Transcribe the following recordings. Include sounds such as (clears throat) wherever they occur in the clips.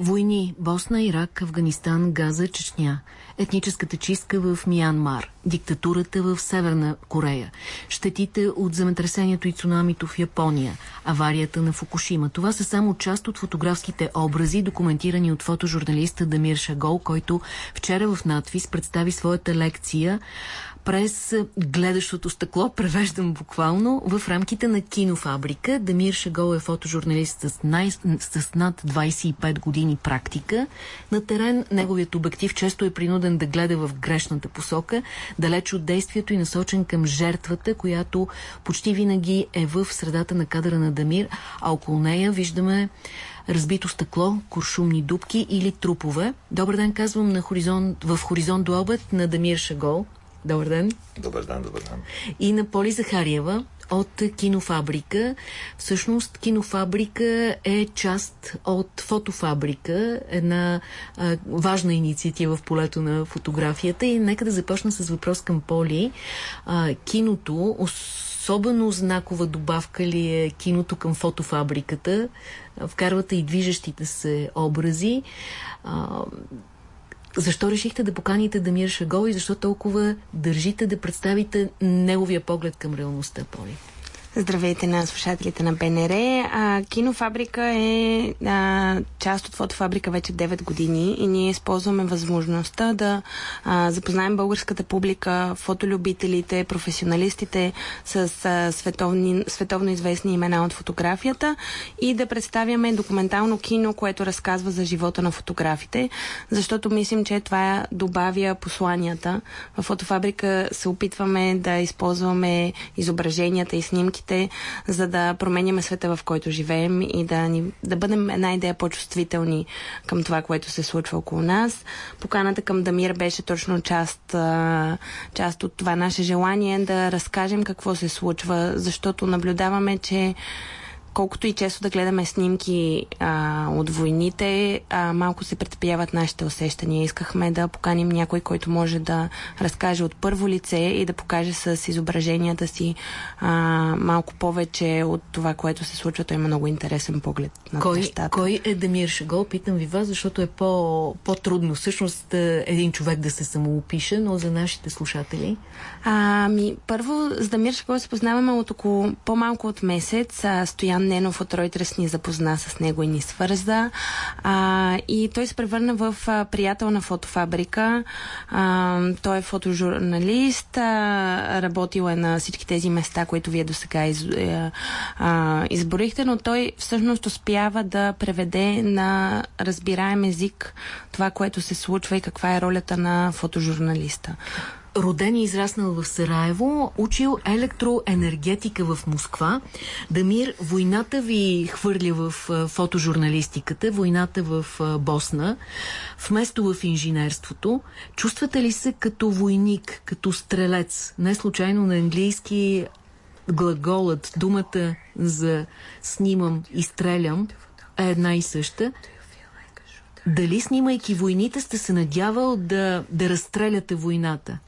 Войни – Босна, Ирак, Афганистан, Газа, Чечня. Етническата чистка в Миянмар. Диктатурата в Северна Корея. Щетите от земетресението и цунамито в Япония. Аварията на Фукушима. Това са само част от фотографските образи, документирани от фотожурналиста Дамир Шагол, който вчера в надвис представи своята лекция през гледащото стъкло, (laughs) превеждам буквално, в рамките на кинофабрика. Дамир Шагол е фотожурналист с, най... с над 25 години практика. На терен неговият обектив често е принуден да гледа в грешната посока, далеч от действието и насочен към жертвата, която почти винаги е в средата на кадъра на Дамир, а около нея виждаме разбито стъкло, куршумни дубки или трупове. Добър ден, казвам на хоризонт, в Хоризонт до обед на Дамир Шагол. Добър ден. Добър ден, добър ден. И на Поли Захариева от Кинофабрика. Всъщност Кинофабрика е част от Фотофабрика, една а, важна инициатива в полето на фотографията. И нека да започна с въпрос към Поли. А, киното, особено знакова добавка ли е киното към фотофабриката? Вкарвате и движещите се образи. А, защо решихте да поканите Дамир Шагол и защо толкова държите да представите неговия поглед към реалността, Поли? Здравейте на слушателите на БНР. А, кинофабрика е а, част от фотофабрика вече 9 години и ние използваме възможността да а, запознаем българската публика, фотолюбителите, професионалистите с а, световни, световно известни имена от фотографията и да представяме документално кино, което разказва за живота на фотографите, защото мислим, че това добавя посланията. В фотофабрика се опитваме да използваме изображенията и снимките снимките, за да променяме света, в който живеем и да, ни, да бъдем една идея по-чувствителни към това, което се случва около нас. Поканата към Дамир беше точно част, част от това наше желание да разкажем какво се случва, защото наблюдаваме, че колкото и често да гледаме снимки а, от войните, а, малко се претъпяват нашите усещания. Искахме да поканим някой, който може да разкаже от първо лице и да покаже с изображенията си а, малко повече от това, което се случва. Той има много интересен поглед на кой, нещата. Кой е Дамир Шагол? Питам ви вас, защото е по, по-трудно всъщност е, един човек да се самоопише, но за нашите слушатели. Ами, първо, с Дамир Шагол се познаваме от около по-малко от месец. А, Стоян Ненов от Ройтерс ни запозна с него и ни свърза. А, и той се превърна в а, приятел на фотофабрика. А, той е фотожурналист, а, работил е на всички тези места, които вие до сега из, а, изборихте, но той всъщност успява да преведе на разбираем език това, което се случва и каква е ролята на фотожурналиста роден и израснал в Сараево, учил електроенергетика в Москва. Дамир, войната ви хвърля в фотожурналистиката, войната в Босна, вместо в инженерството. Чувствате ли се като войник, като стрелец? Не случайно на английски глаголът, думата за снимам и стрелям е една и съща. Дали снимайки войните сте се надявал да, да разстреляте войната?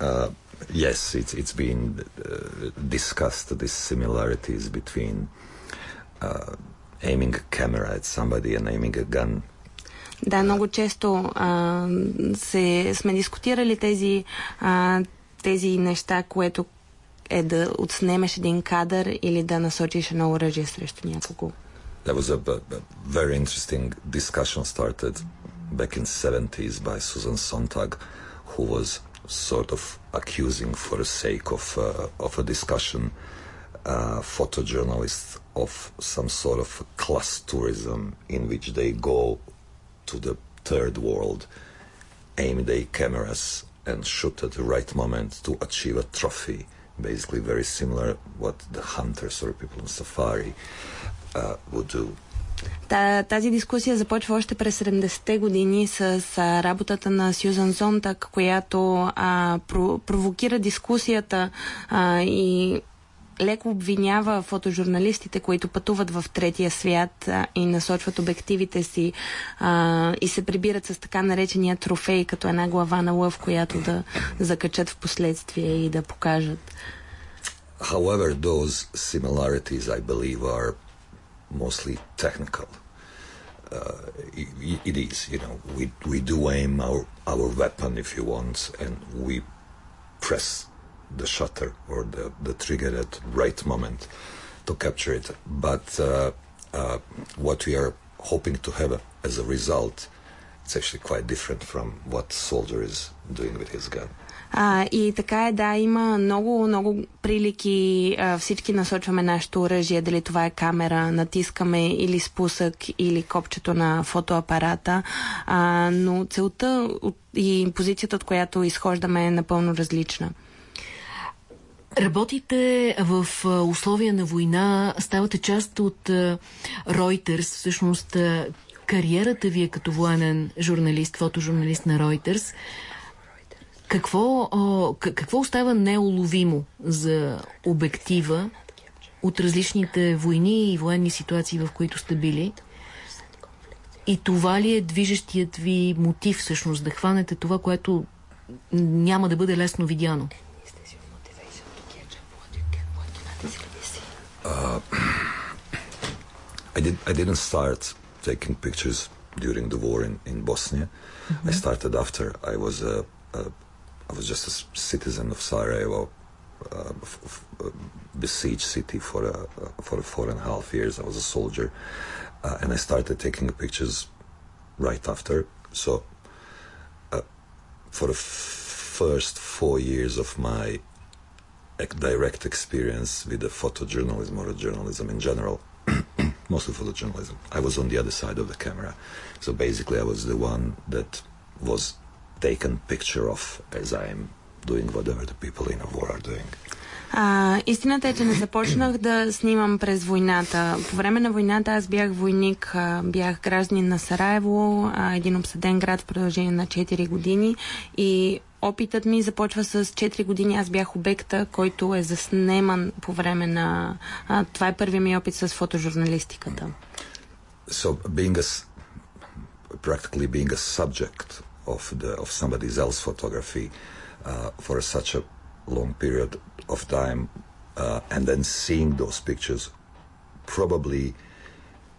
Uh, yes, it's it's been uh, discussed these similarities between uh, aiming a camera at somebody and aiming a gun. Да, много често а, се, сме дискутирали тези, а, тези неща, което е да отснемеш един кадър или да насочиш едно оръжие срещу някого. There was a, a, a very interesting discussion started back in 70s by Susan Sontag, who was sort of accusing for the sake of, uh, of a discussion uh, photojournalists of some sort of class tourism in which they go to the third world, aim their cameras and shoot at the right moment to achieve a trophy. Basically very similar what the hunters or people in safari uh, would do. Тази дискусия започва още през 70-те години с а, работата на Сюзан Зонтак, която а, провокира дискусията а, и леко обвинява фотожурналистите, които пътуват в третия свят а, и насочват обективите си а, и се прибират с така наречения трофей, като една глава на лъв, която да закачат в последствие и да покажат. however, those similarities, I believe, are mostly technical. Uh, it, it is, you know, we, we do aim our, our weapon, if you want, and we press the shutter or the, the trigger at right moment to capture it. But uh, uh, what we are hoping to have as a result, it's actually quite different from what soldier is doing with his gun. А, и така е, да, има много, много прилики. А, всички насочваме нашето оръжие, дали това е камера, натискаме или спусък, или копчето на фотоапарата. А, но целта и позицията, от която изхождаме е напълно различна. Работите в условия на война, ставате част от Reuters, всъщност кариерата ви е като военен журналист, фотожурналист на Reuters. Какво, какво остава неуловимо за обектива от различните войни и военни ситуации, в които сте били? И това ли е движещият ви мотив всъщност, да хванете това, което няма да бъде лесно видяно? Uh, I did. I didn't start taking pictures during the war in in Bosnia. Mm-hmm. I started after. I was a, a I was just a citizen of Sarajevo, uh, f- besieged city for a, for four and a half years. I was a soldier, uh, and I started taking pictures right after. So, uh, for the first four years of my direct experience with the photojournalism or journalism in general, (clears throat) mostly photojournalism, I was on the other side of the camera. So basically, I was the one that was taken picture of as I am doing whatever the people in a war are doing. А, истината е, че не започнах да снимам през войната. По време на войната аз бях войник, бях гражданин на Сараево, един обсъден град в продължение на 4 години и опитът ми започва с 4 години. Аз бях обекта, който е заснеман по време на... А, това е първият ми опит с фотожурналистиката. So being a, practically being a subject of the of somebody else's photography uh, for such a long period of time, uh, and then seeing those pictures probably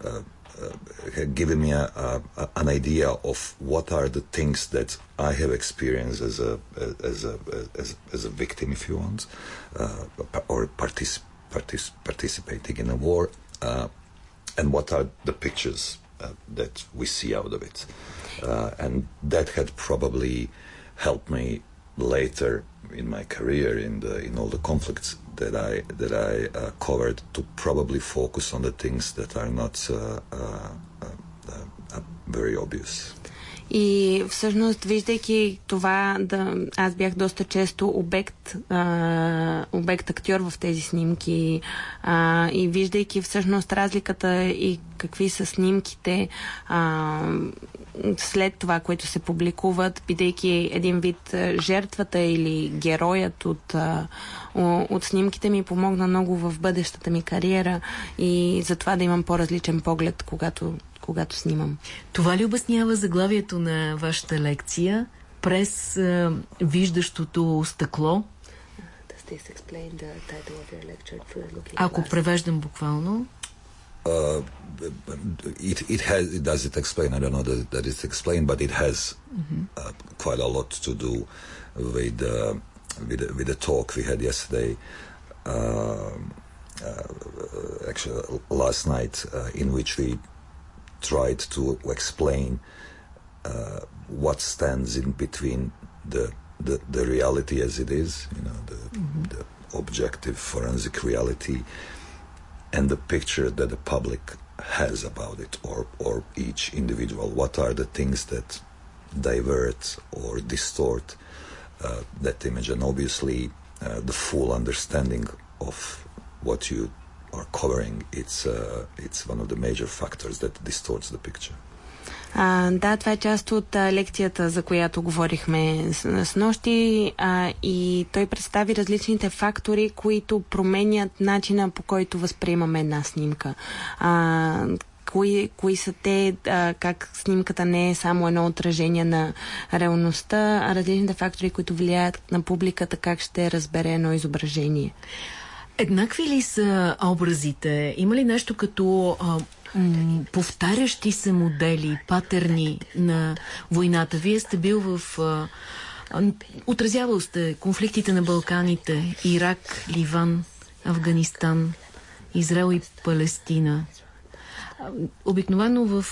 uh, uh, given me a, a, an idea of what are the things that I have experienced as a as a as, as a victim, if you want, uh, or partic- partic- participating in a war, uh, and what are the pictures that we see out of it. Uh, and that had probably helped me later in my career in the in all the conflicts that I that I uh, covered to probably focus on the things that are not uh, very obvious. И всъщност, виждайки това, да, аз бях доста често обект, а, обект актьор в тези снимки а, и виждайки всъщност разликата и какви са снимките а, след това, което се публикуват, бидейки един вид жертвата или героят от, от снимките ми помогна много в бъдещата ми кариера и за това да имам по-различен поглед, когато когато снимам. Това ли обяснява заглавието на вашата лекция през е, виждащото стъкло? Ако превеждам буквално. Uh, it, it has it does it explain I don't know that, that it's explained but it has mm-hmm. uh, quite a lot to do with uh, with, with the talk we had yesterday uh, actually last night in which we tried to explain uh, what stands in between the, the, the reality as it is, you know, the, mm-hmm. the objective forensic reality, and the picture that the public has about it, or or each individual. What are the things that divert or distort uh, that image? And obviously, uh, the full understanding of what you are covering, it's, uh, it's one of the major factors that distorts the picture. А, да, това е част от а, лекцията, за която говорихме с, с нощи а, и той представи различните фактори, които променят начина по който възприемаме една снимка. А, кои, кои са те, а, как снимката не е само едно отражение на реалността, а различните фактори, които влияят на публиката, как ще разбере едно изображение. Еднакви ли са образите? Има ли нещо като а, повтарящи се модели, патерни на войната? Вие сте бил в... А, отразявал сте конфликтите на Балканите, Ирак, Ливан, Афганистан, Израел и Палестина. Обикновено в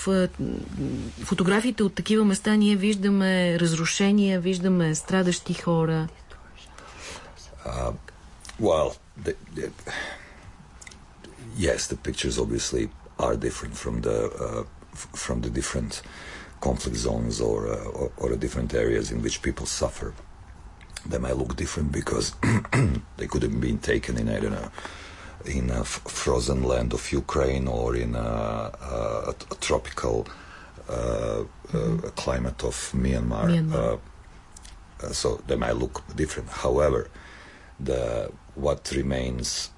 фотографиите от такива места ние виждаме разрушения, виждаме страдащи хора. Well, the, the, yes, the pictures obviously are different from the uh, from the different conflict zones or, uh, or, or the different areas in which people suffer. They might look different because (clears throat) they could have been taken in I don't know in a f- frozen land of Ukraine or in a, a, a tropical uh, mm-hmm. uh, climate of Myanmar. Myanmar. Uh, so they might look different. However, the what remains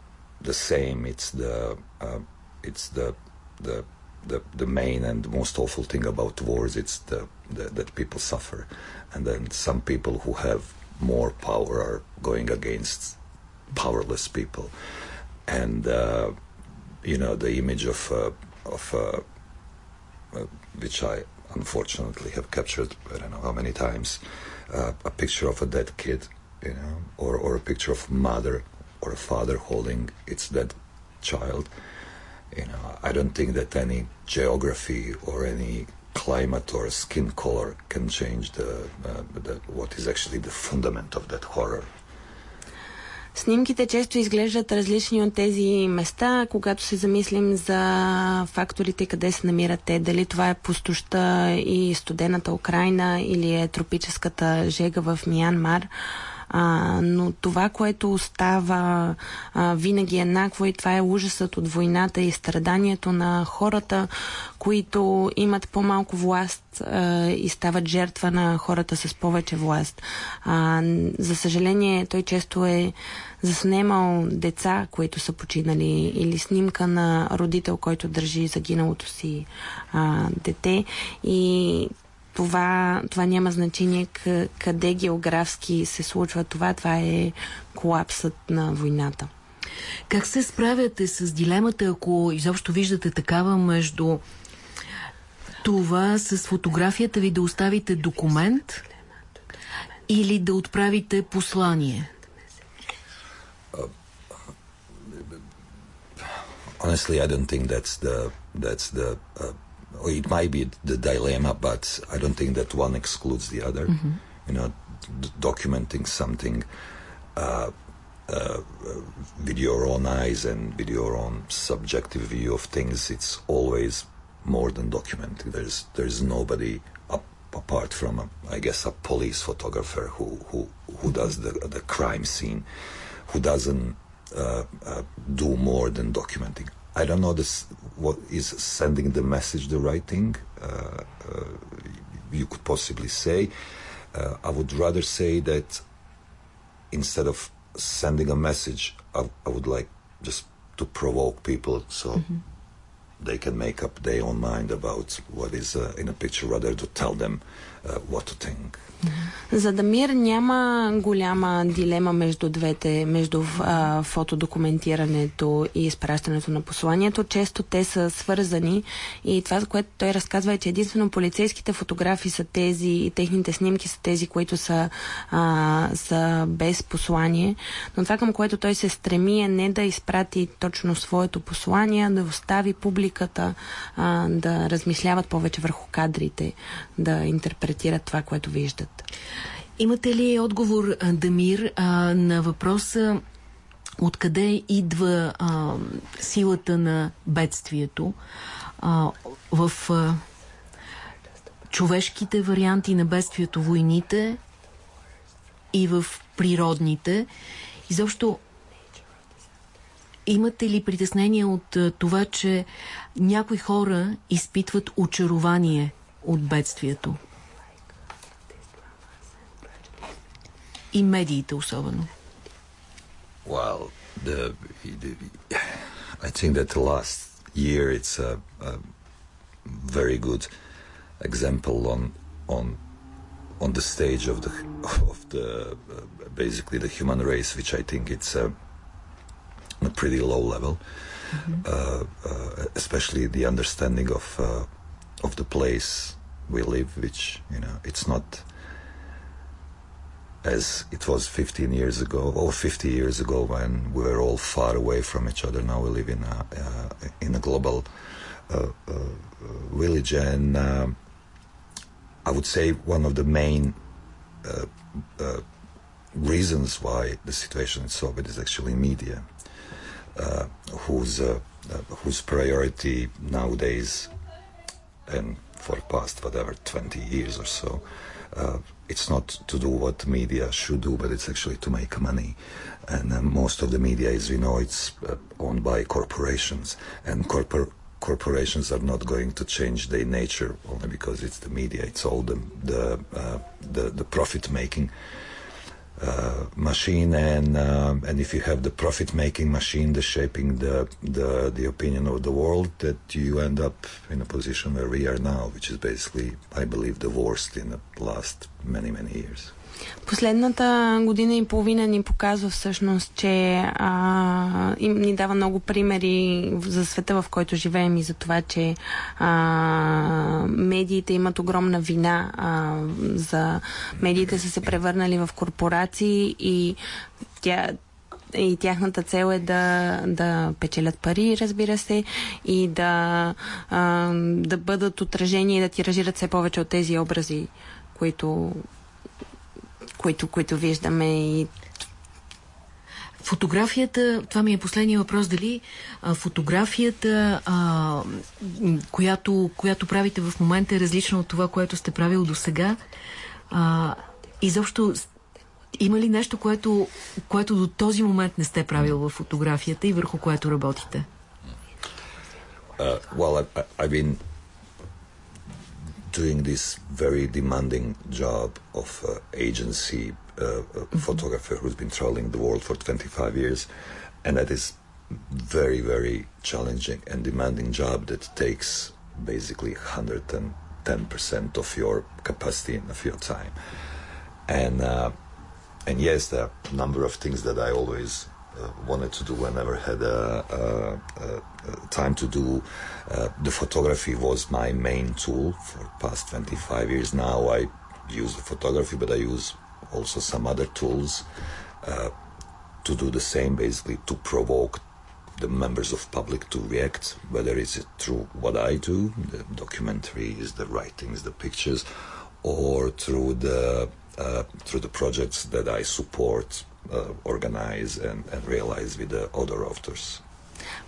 the same. It's the uh, it's the the the the main and most awful thing about wars. It's the, the that people suffer, and then some people who have more power are going against powerless people and uh, you know the image of uh, of uh, uh, which I unfortunately have captured I don't know how many times uh, a picture of a dead kid you know or or a picture of mother or a father holding its dead child you know I don't think that any geography or any climate or skin color can change the, uh, the what is actually the fundament of that horror Снимките често изглеждат различни от тези места, когато се замислим за факторите къде се намират те. Дали това е пустоща и студената Украина или е тропическата жега в Миянмар. А, но това, което остава а, винаги еднакво и това е ужасът от войната и страданието на хората, които имат по-малко власт а, и стават жертва на хората с повече власт. А, за съжаление, той често е заснемал деца, които са починали, или снимка на родител, който държи загиналото си а, дете. И това, това няма значение къде географски се случва това. Това е колапсът на войната. Как се справяте с дилемата, ако изобщо виждате такава между това с фотографията ви да оставите документ или да отправите послание? honestly, I don't think that's the that's the uh, it might be the dilemma, but I don't think that one excludes the other. Mm-hmm. You know, d- documenting something uh, uh, with your own eyes and with your own subjective view of things, it's always more than documenting. There's there's nobody up, apart from, a, I guess, a police photographer who who who does the the crime scene, who doesn't uh, uh, do more than documenting. I don't know this. What is sending the message the right thing? Uh, uh, you could possibly say. Uh, I would rather say that instead of sending a message, I, I would like just to provoke people so mm-hmm. they can make up their own mind about what is uh, in a picture, rather to tell them uh, what to think. За Дамир няма голяма дилема между двете, между а, фотодокументирането и изпращането на посланието. Често те са свързани и това, за което той разказва е, че единствено полицейските фотографии са тези и техните снимки са тези, които са, а, са без послание. Но това, към което той се стреми е не да изпрати точно своето послание, да остави публиката а, да размишляват повече върху кадрите, да интерпретират това, което виждат. Имате ли отговор, Дамир, на въпроса откъде идва а, силата на бедствието а, в а, човешките варианти на бедствието, войните и в природните? Изобщо Имате ли притеснение от това, че някои хора изпитват очарование от бедствието? и медиите особено? Well, the, the, I think that the last year it's a, a very good example on on on the stage of the of the uh, basically the human race, which I think it's uh, on a pretty low level, mm-hmm. uh, uh, especially the understanding of uh, of the place we live, which you know it's not as it was 15 years ago or 50 years ago when we were all far away from each other. Now we live in a uh, in a global uh, uh, village, and um, I would say one of the main uh, uh, reasons why the situation is so bad is actually media, uh, whose whose priority nowadays and for past whatever 20 years or so uh, it's not to do what media should do, but it's actually to make money. And uh, most of the media, as we know, it's uh, owned by corporations, and corpor- corporations are not going to change their nature only because it's the media. It's all the the uh, the, the profit making. Uh, machine and um, and if you have the profit making machine the shaping the, the the opinion of the world that you end up in a position where we are now which is basically I believe the worst in the last many many years Последната година и половина ни показва всъщност, че а, им ни дава много примери за света, в който живеем и за това, че а, медиите имат огромна вина. А, за медиите са се превърнали в корпорации и тя, и тяхната цел е да, да печелят пари, разбира се, и да, а, да бъдат отражени и да тиражират все повече от тези образи, които които, които виждаме и Фотографията, това ми е последния въпрос, дали а, фотографията, а, която, която правите в момента е различна от това, което сте правил до сега? изобщо има ли нещо, което, което до този момент не сте правил в фотографията и върху което работите? Uh, well, I, I've been doing this very demanding job of uh, agency mm-hmm. photographer who's been traveling the world for 25 years, and that is very very challenging and demanding job that takes basically 110% of your capacity and of your time. And uh, and yes, there are a number of things that I always uh, wanted to do and never had a, a, a time to do. Uh, the photography was my main tool for past 25 years. Now I use the photography, but I use also some other tools uh, to do the same, basically to provoke the members of public to react, whether it's through what I do, the documentaries, the writings, the pictures, or through the uh, through the projects that I support uh, organize and, and realize with the other authors.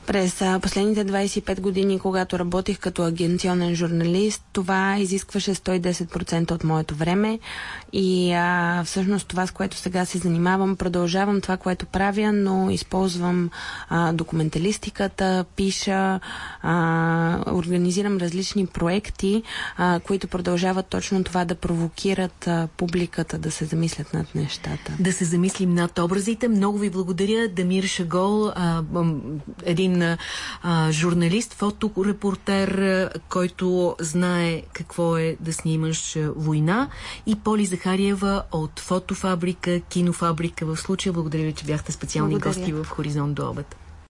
През последните 25 години, когато работих като агенционен журналист, това изискваше 110% от моето време и а, всъщност това, с което сега се занимавам, продължавам това, което правя, но използвам а, документалистиката, пиша, а, организирам различни проекти, а, които продължават точно това да провокират а, публиката да се замислят над нещата. Да се замислим над образите. Много ви благодаря, Дамир Шагол, а, един а, журналист, фоторепортер, който знае какво е да снимаш война и Поли Захариева от фотофабрика, кинофабрика в случая. Благодаря ви, че бяхте специални Благодаря. гости в Хоризонт до обед.